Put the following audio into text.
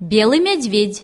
белый медведь